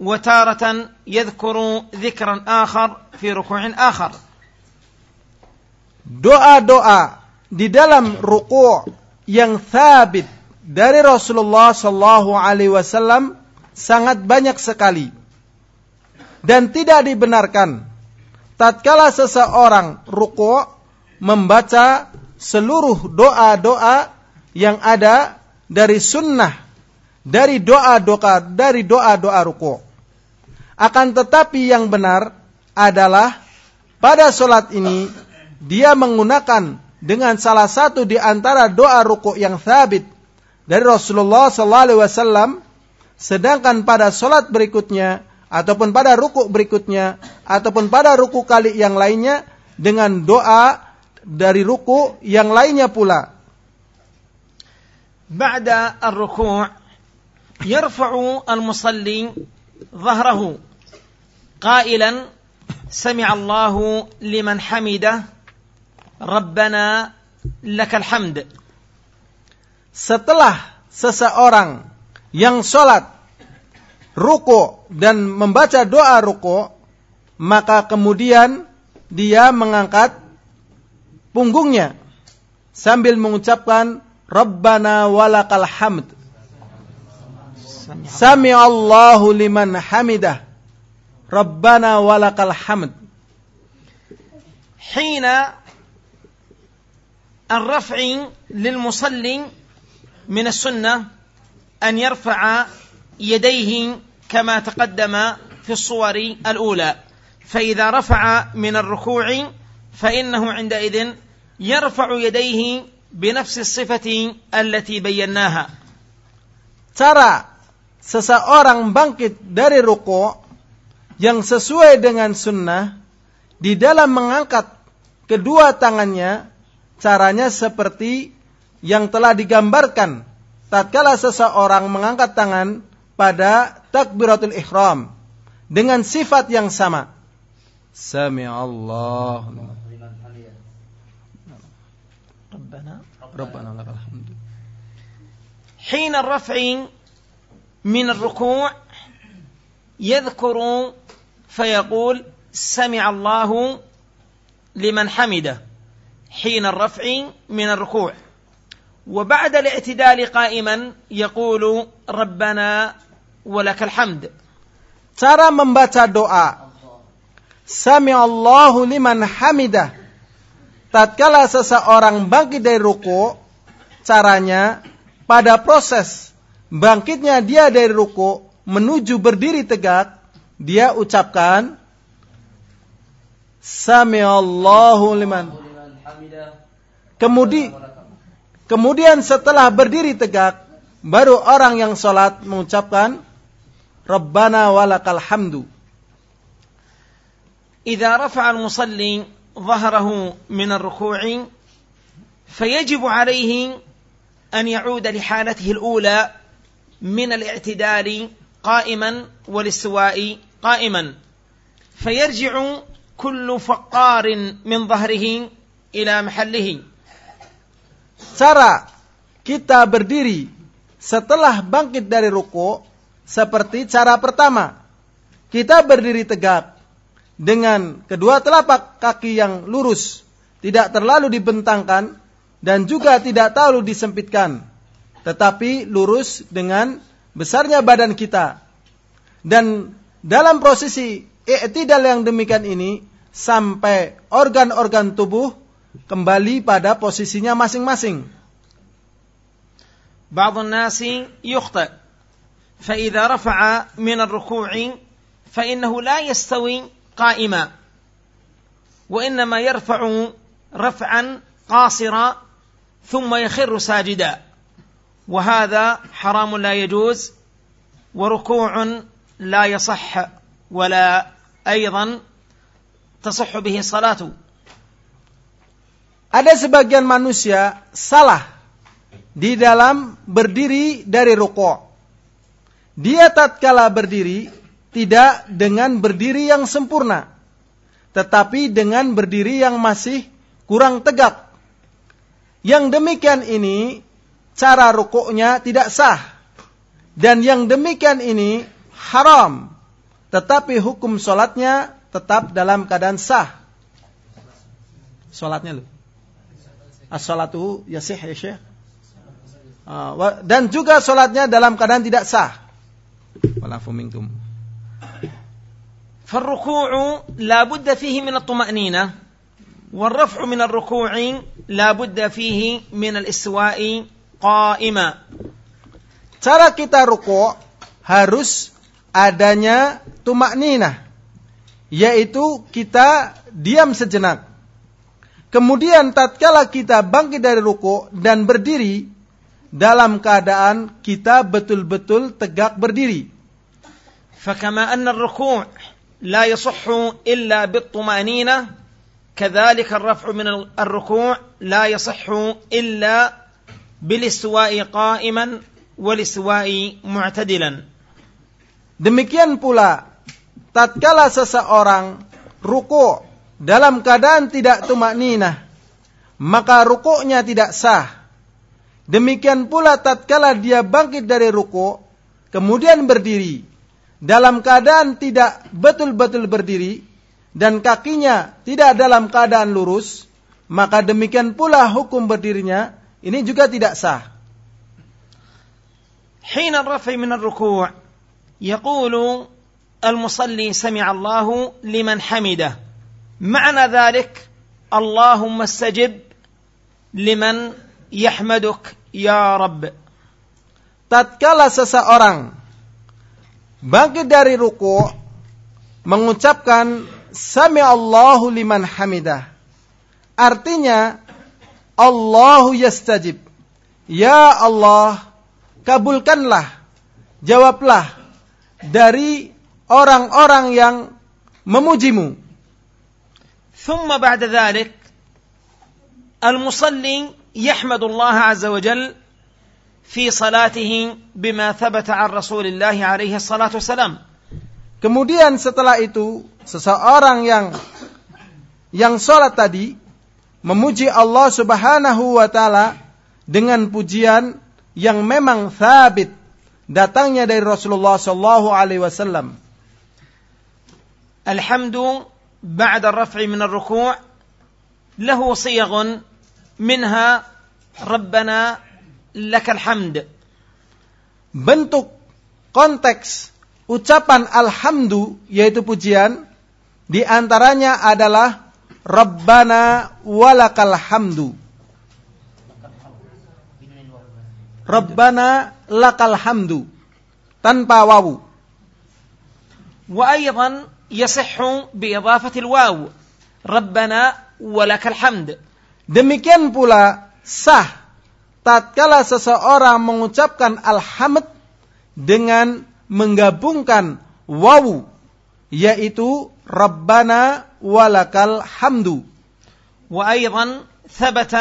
وتارة يذكر ذكرا آخر في ركوع آخر. doa-doa di dalam ruku' yang thabit dari Rasulullah sallallahu alaihi wasallam sangat banyak sekali dan tidak dibenarkan tatkala seseorang ruku' membaca seluruh doa-doa yang ada dari sunnah dari doa-doa dari doa-doa ruku'. Akan tetapi yang benar adalah pada solat ini dia menggunakan dengan salah satu di antara doa ruku yang thabit dari Rasulullah SAW, sedangkan pada solat berikutnya ataupun pada ruku berikutnya ataupun pada ruku kali yang lainnya dengan doa dari ruku yang lainnya pula. بعد الركوع يرفع المصلي ظهره قائلا سمع الله لمن حمده ربنا لك الحمد Setelah seseorang yang sholat ruku dan membaca doa ruku, maka kemudian dia mengangkat punggungnya sambil mengucapkan Rabbana walakal hamd. Sami Allahu liman hamidah. Rabbana walakal hamd. حين الرفع للمصلي من السنة أن يرفع يديه كما تقدم في الصور الأولى فإذا رفع من الركوع فإنه عندئذ يرفع يديه بنفس الصفة التي بيناها Cara seseorang bangkit dari ruku yang sesuai dengan sunnah di dalam mengangkat kedua tangannya caranya seperti yang telah digambarkan tatkala seseorang mengangkat tangan pada takbiratul ihram dengan sifat yang sama. Sami Allah. Rabbana Rabbana lakal hamd. Hina raf'i min ar-ruku' yadhkuru fayaqul sami Allahu liman hamida. Hina raf'i min ruku'. وبعد الاعتدال قائما يقول ربنا ولك الحمد Cara membaca doa. Sami Allahu liman hamidah. Tatkala seseorang bangkit dari ruku, caranya pada proses bangkitnya dia dari ruku menuju berdiri tegak, dia ucapkan Sami Allahu liman. Kemudian kemudian setelah berdiri tegak, baru orang yang sholat mengucapkan Rabbana walakal hamdu. إذا رفع المصلي ظهره من الركوع فيجب عليه أن يعود لحالته الأولى من الاعتدال قائما والاستواء قائما فيرجع كل فقار من ظهره إلى محله cara kita berdiri setelah bangkit dari ruku seperti cara pertama. Kita berdiri tegak dengan kedua telapak kaki yang lurus tidak terlalu dibentangkan dan juga tidak terlalu disempitkan tetapi lurus dengan besarnya badan kita. Dan dalam prosesi i'tidal yang demikian ini sampai organ-organ tubuh kembali pada posisinya masing-masing. بعض الناس يخطئ فإذا رفع من الركوع فإنه لا يستوي قائما وإنما يرفع رفعا قاصرا ثم يخر ساجدا وهذا حرام لا يجوز وركوع لا يصح ولا أيضا تصح به الصلاة Ada sebagian manusia salah di dalam berdiri dari rukuk. Dia tatkala berdiri tidak dengan berdiri yang sempurna, tetapi dengan berdiri yang masih kurang tegak. Yang demikian ini cara rukuknya tidak sah. Dan yang demikian ini haram. Tetapi hukum solatnya tetap dalam keadaan sah. Solatnya loh As-salatu yasih ya syekh. Ah, dan juga solatnya dalam keadaan tidak sah. Walafu minkum. فالركوع لا بد فيه من الطمأنينة والرفع من الركوع لا بد فيه من الاستواء قائما Cara kita ruku harus adanya tumak ninah. Yaitu kita diam sejenak. Kemudian tatkala kita bangkit dari ruku dan berdiri dalam keadaan kita betul-betul tegak berdiri. فكما أن الركوع لا يصح إلا بالطمأنينة كذلك الرفع من الركوع لا يصح إلا بالاستواء قائما والاستواء معتدلا Demikian pula tatkala seseorang ruku dalam keadaan tidak tumak ninah, maka rukuknya tidak sah. Demikian pula tatkala dia bangkit dari ruku, kemudian berdiri dalam keadaan tidak betul-betul berdiri dan kakinya tidak dalam keadaan lurus, maka demikian pula hukum berdirinya ini juga tidak sah. حين الرفع من الركوع يقول المصلي سمع الله لمن حمده معنى ذلك اللهم استجب لمن يحمدك يا رب tatkala seseorang bangkit dari ruku mengucapkan sami Allahu liman hamidah artinya Allahu yastajib ya Allah kabulkanlah jawablah dari orang-orang yang memujimu ثم بعد ذلك المصلي يحمد الله عز وجل في صلاته بما ثبت عن رسول الله عليه الصلاة والسلام Kemudian setelah itu seseorang yang yang sholat tadi memuji Allah Subhanahu wa taala dengan pujian yang memang thabit datangnya dari Rasulullah sallallahu alaihi wasallam. الحمد بعد الرفع من الركوع له صيغ منها ربنا لك الحمد Bentuk konteks ucapan alhamdu yaitu pujian di antaranya adalah Rabbana walakal hamdu. Rabbana lakal hamdu tanpa wawu. وأيضا يصح بإضافة الواو ربنا ولك الحمد Demikian pula sah tatkala seseorang mengucapkan alhamd dengan menggabungkan wawu yaitu Rabbana walakal hamdu. وأيضا ثبت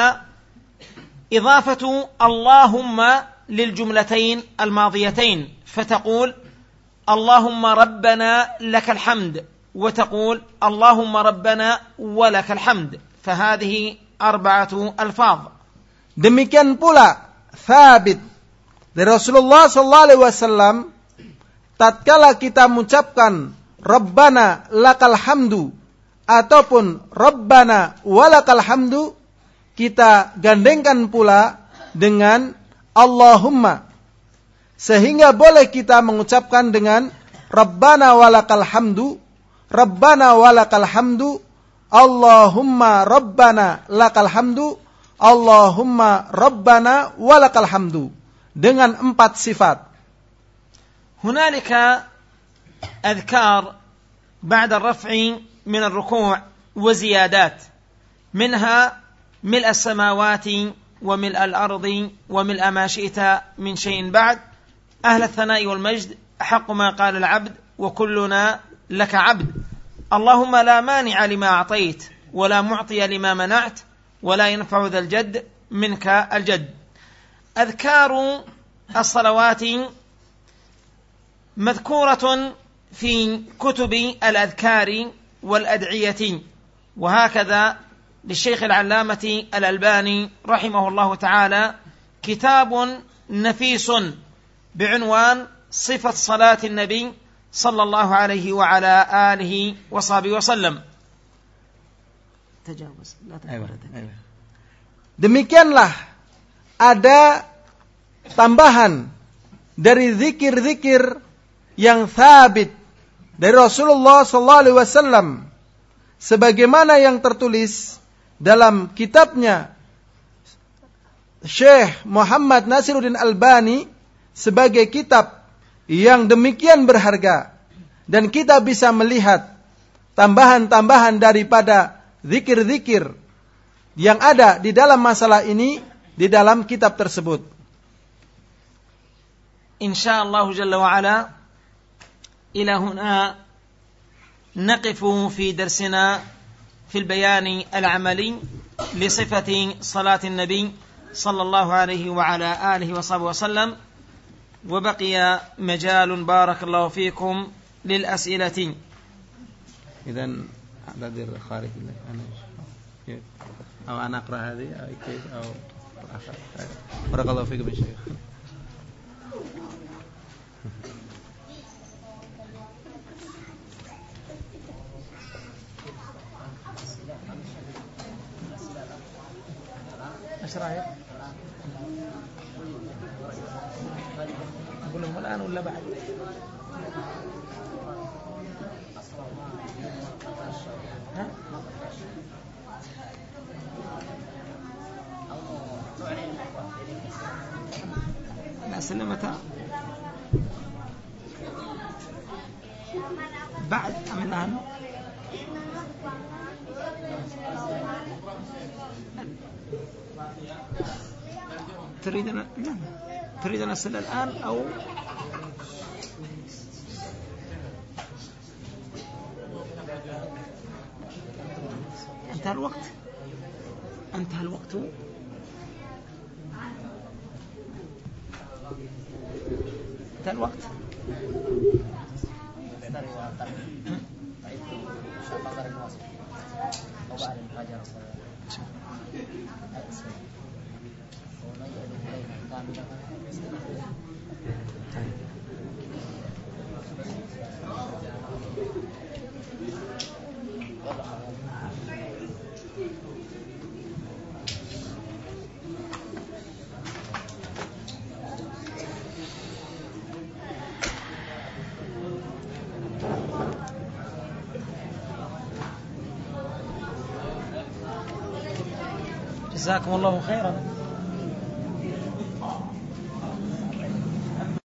إضافة اللهم للجملتين الماضيتين فتقول اللهم ربنا لك الحمد وتقول اللهم ربنا ولك الحمد فهذه أربعة ألفاظ Demikian pula Thabit dari Rasulullah sallallahu alaihi wasallam tatkala kita mengucapkan Rabbana lakal hamdu ataupun Rabbana walakal hamdu kita gandengkan pula dengan Allahumma sehingga boleh kita mengucapkan dengan Rabbana walakal hamdu Rabbana walakal hamdu Allahumma Rabbana lakal hamdu Allahumma Rabbana walakal hamdu dengan empat sifat. هنالك أذكار بعد الرفع من الركوع وزيادات منها ملء السماوات وملء الأرض وملء ما شئت من شيء بعد أهل الثناء والمجد أحق ما قال العبد وكلنا لك عبد. اللهم لا مانع لما أعطيت ولا معطي لما منعت ولا ينفع ذا الجد منك الجد. أذكار الصلوات مذكورة في كتب الأذكار والأدعية. وهكذا للشيخ العلامة الألباني رحمه الله تعالى كتاب نفيس. بعنوان صفة صلاة النبي صلى الله عليه وعلى آله وصحبه وسلم تجاوز لا تجاوز Demikianlah ada tambahan dari zikir-zikir yang thabit dari Rasulullah sallallahu alaihi wasallam sebagaimana yang tertulis dalam kitabnya Syekh Muhammad Nasiruddin Albani sebagai kitab yang demikian berharga dan kita bisa melihat tambahan-tambahan daripada zikir-zikir yang ada di dalam masalah ini di dalam kitab tersebut. إن شاء الله جل وعلا إلى هنا نقف في درسنا في البيان العملي لصفة صلاة النبي صلى الله عليه وعلى آله وصحبه وسلم وبقي مجال بارك الله فيكم للأسئلة. إذا أعتذر خارج أنا أو أنا أقرأ هذه أو كيف أو بارك الله فيكم يا شيخ. الأسئلة الآن أو جزاكم الله خيرا.